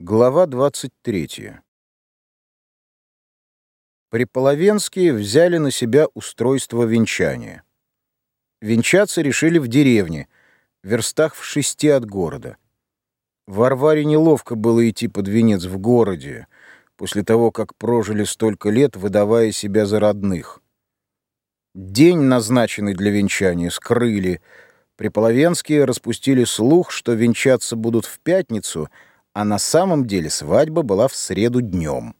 Глава 23. Приполовенские взяли на себя устройство венчания. Венчаться решили в деревне, в верстах в шести от города. Варваре неловко было идти под венец в городе, после того, как прожили столько лет, выдавая себя за родных. День, назначенный для венчания, скрыли. Приполовенские распустили слух, что венчаться будут в пятницу — а на самом деле свадьба была в среду днем.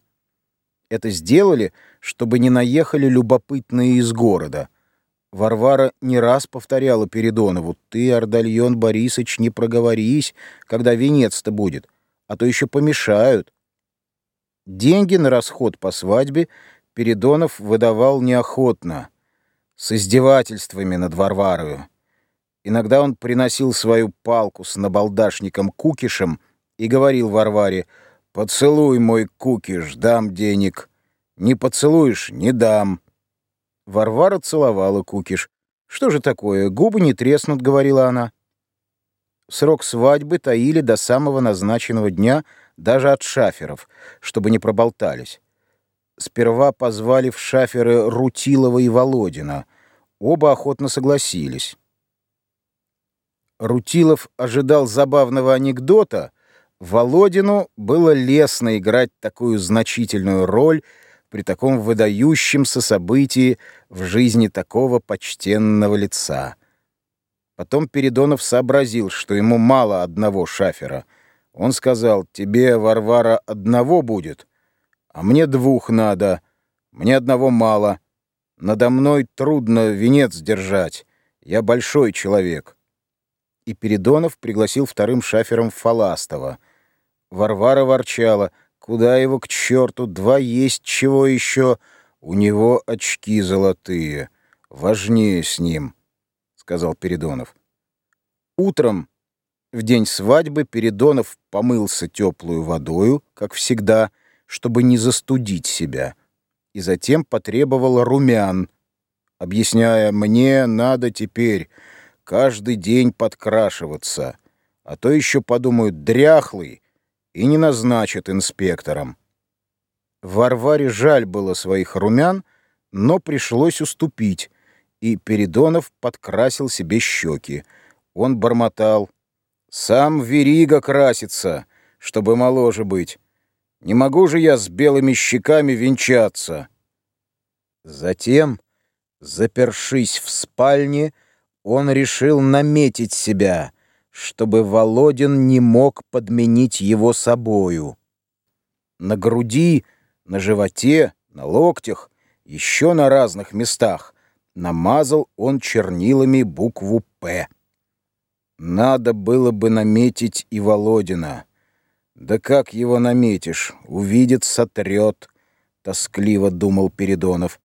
Это сделали, чтобы не наехали любопытные из города. Варвара не раз повторяла Передонову, «Ты, Ордальон Борисыч, не проговорись, когда венец-то будет, а то еще помешают». Деньги на расход по свадьбе Передонов выдавал неохотно, с издевательствами над Варварою. Иногда он приносил свою палку с набалдашником Кукишем и говорил Варваре, «Поцелуй мой кукиш, дам денег. Не поцелуешь — не дам». Варвара целовала кукиш. «Что же такое, губы не треснут», — говорила она. Срок свадьбы таили до самого назначенного дня даже от шаферов, чтобы не проболтались. Сперва позвали в шаферы Рутилова и Володина. Оба охотно согласились. Рутилов ожидал забавного анекдота — Володину было лестно играть такую значительную роль при таком выдающемся событии в жизни такого почтенного лица. Потом Передонов сообразил, что ему мало одного шафера. Он сказал, «Тебе, Варвара, одного будет, а мне двух надо, мне одного мало. Надо мной трудно венец держать, я большой человек». И Передонов пригласил вторым шафером Фаластова — Варвара ворчала. Куда его к черту? Два есть чего еще? У него очки золотые. Важнее с ним, — сказал Передонов. Утром, в день свадьбы, Передонов помылся теплую водою, как всегда, чтобы не застудить себя, и затем потребовал румян, объясняя, мне надо теперь каждый день подкрашиваться, а то еще подумают, дряхлый, и не назначат инспектором. Варваре жаль было своих румян, но пришлось уступить, и Передонов подкрасил себе щеки. Он бормотал. «Сам Верига красится, чтобы моложе быть. Не могу же я с белыми щеками венчаться». Затем, запершись в спальне, он решил наметить себя — чтобы Володин не мог подменить его собою. На груди, на животе, на локтях, еще на разных местах намазал он чернилами букву «П». Надо было бы наметить и Володина. Да как его наметишь? Увидит, сотрет, — тоскливо думал Передонов.